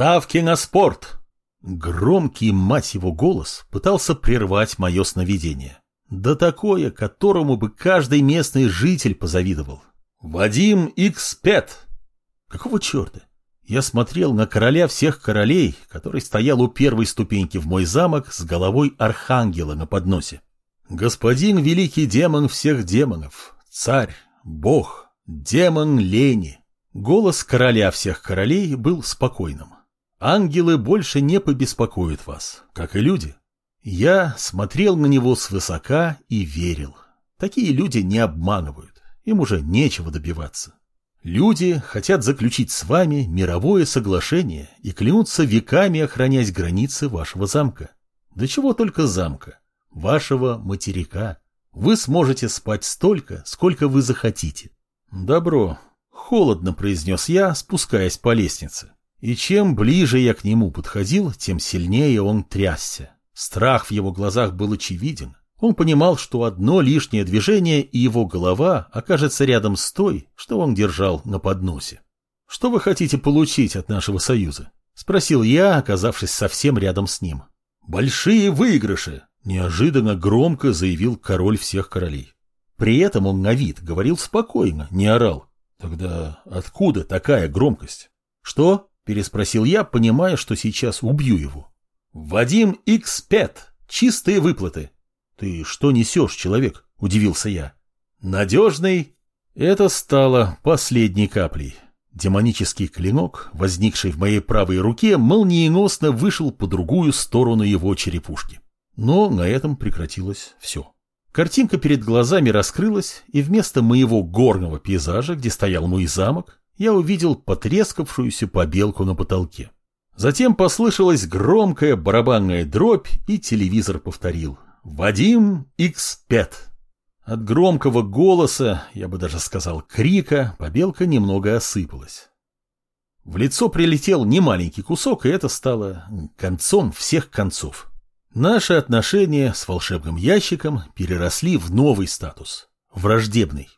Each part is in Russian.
Ставки на спорт! Громкий, мать его, голос пытался прервать мое сновидение. Да такое, которому бы каждый местный житель позавидовал. Вадим X5! Какого черта? Я смотрел на короля всех королей, который стоял у первой ступеньки в мой замок с головой архангела на подносе. Господин великий демон всех демонов, царь, бог, демон лени. Голос короля всех королей был спокойным. Ангелы больше не побеспокоят вас, как и люди. Я смотрел на него свысока и верил. Такие люди не обманывают, им уже нечего добиваться. Люди хотят заключить с вами мировое соглашение и клянутся веками охранять границы вашего замка. Да чего только замка, вашего материка. Вы сможете спать столько, сколько вы захотите. Добро. Холодно произнес я, спускаясь по лестнице. И чем ближе я к нему подходил, тем сильнее он трясся. Страх в его глазах был очевиден. Он понимал, что одно лишнее движение, и его голова окажется рядом с той, что он держал на подносе. «Что вы хотите получить от нашего союза?» — спросил я, оказавшись совсем рядом с ним. «Большие выигрыши!» — неожиданно громко заявил король всех королей. При этом он на вид говорил спокойно, не орал. Тогда откуда такая громкость? «Что?» — переспросил я, понимая, что сейчас убью его. «Вадим X5. Чистые выплаты. «Ты что несешь, человек?» – удивился я. «Надежный?» Это стало последней каплей. Демонический клинок, возникший в моей правой руке, молниеносно вышел по другую сторону его черепушки. Но на этом прекратилось все. Картинка перед глазами раскрылась, и вместо моего горного пейзажа, где стоял мой замок, я увидел потрескавшуюся побелку на потолке. Затем послышалась громкая барабанная дробь, и телевизор повторил Вадим X5. От громкого голоса, я бы даже сказал крика, побелка немного осыпалась. В лицо прилетел немаленький кусок, и это стало концом всех концов. Наши отношения с волшебным ящиком переросли в новый статус – враждебный.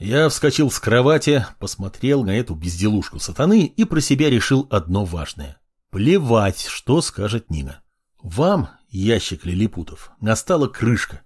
Я вскочил с кровати, посмотрел на эту безделушку сатаны и про себя решил одно важное. Плевать, что скажет Нина. Вам, ящик лилипутов, настала крышка.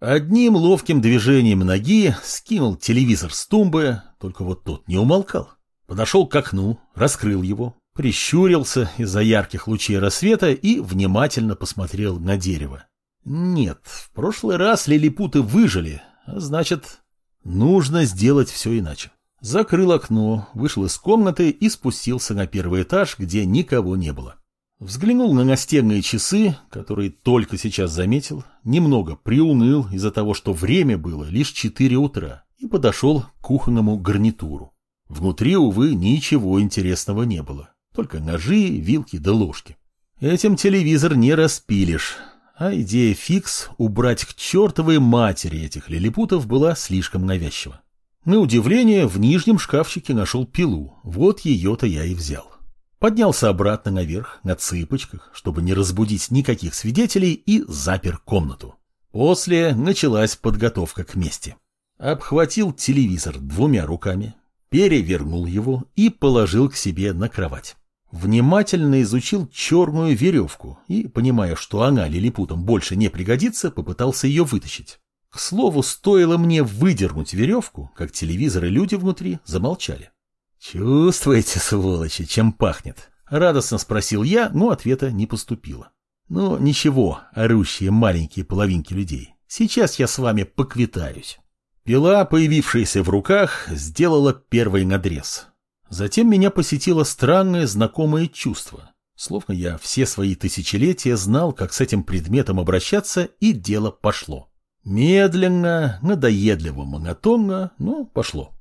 Одним ловким движением ноги скинул телевизор с тумбы, только вот тот не умолкал. Подошел к окну, раскрыл его, прищурился из-за ярких лучей рассвета и внимательно посмотрел на дерево. Нет, в прошлый раз лилипуты выжили, а значит, нужно сделать все иначе. Закрыл окно, вышел из комнаты и спустился на первый этаж, где никого не было. Взглянул на настенные часы, которые только сейчас заметил, немного приуныл из-за того, что время было лишь 4 утра, и подошел к кухонному гарнитуру. Внутри, увы, ничего интересного не было, только ножи, вилки да ложки. Этим телевизор не распилишь, а идея фикс убрать к чертовой матери этих лилипутов была слишком навязчива. На удивление, в нижнем шкафчике нашел пилу, вот ее-то я и взял. Поднялся обратно наверх, на цыпочках, чтобы не разбудить никаких свидетелей, и запер комнату. После началась подготовка к мести. Обхватил телевизор двумя руками, перевернул его и положил к себе на кровать. Внимательно изучил черную веревку и, понимая, что она лилипутом больше не пригодится, попытался ее вытащить. К слову, стоило мне выдернуть веревку, как телевизор и люди внутри замолчали. «Чувствуете, сволочи, чем пахнет?» — радостно спросил я, но ответа не поступило. «Ну, ничего, орущие маленькие половинки людей. Сейчас я с вами поквитаюсь». Пила, появившаяся в руках, сделала первый надрез. Затем меня посетило странное знакомое чувство. Словно я все свои тысячелетия знал, как с этим предметом обращаться, и дело пошло. Медленно, надоедливо, монотонно, но пошло.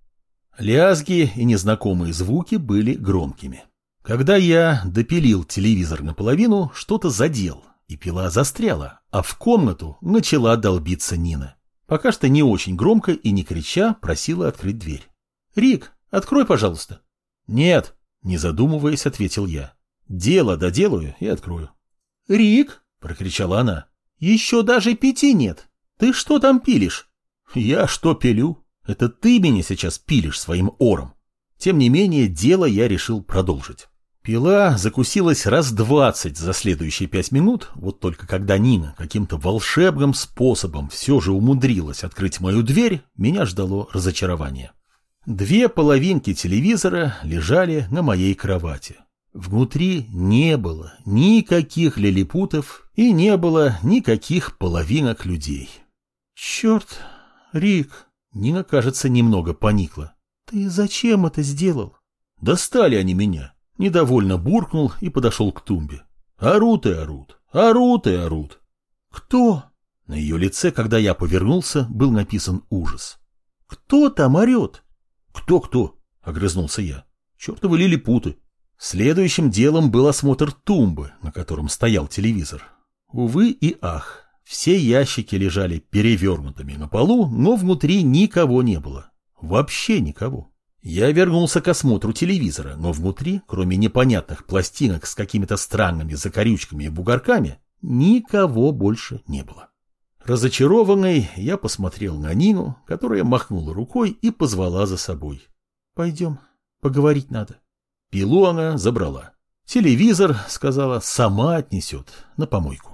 Лязги и незнакомые звуки были громкими. Когда я допилил телевизор наполовину, что-то задел, и пила застряла, а в комнату начала долбиться Нина. Пока что не очень громко и не крича просила открыть дверь. «Рик, открой, пожалуйста». «Нет», — не задумываясь, ответил я. «Дело доделаю и открою». «Рик», — прокричала она, — «еще даже пяти нет. Ты что там пилишь?» «Я что пилю?» Это ты меня сейчас пилишь своим ором. Тем не менее, дело я решил продолжить. Пила закусилась раз двадцать за следующие пять минут, вот только когда Нина каким-то волшебным способом все же умудрилась открыть мою дверь, меня ждало разочарование. Две половинки телевизора лежали на моей кровати. Внутри не было никаких лилипутов и не было никаких половинок людей. Черт, Рик, Нина, кажется, немного поникла. Ты зачем это сделал? Достали они меня. Недовольно буркнул и подошел к тумбе. Орут и орут, орут и орут. Кто? На ее лице, когда я повернулся, был написан ужас. Кто там орет? Кто-кто? Огрызнулся я. Чертовы лилипуты. Следующим делом был осмотр тумбы, на котором стоял телевизор. Увы и ах, все ящики лежали перевернутыми на полу, но внутри никого не было. Вообще никого. Я вернулся к осмотру телевизора, но внутри, кроме непонятных пластинок с какими-то странными закорючками и бугорками, никого больше не было. Разочарованный, я посмотрел на Нину, которая махнула рукой и позвала за собой. «Пойдем, поговорить надо». Пилу она забрала. Телевизор, сказала, сама отнесет на помойку.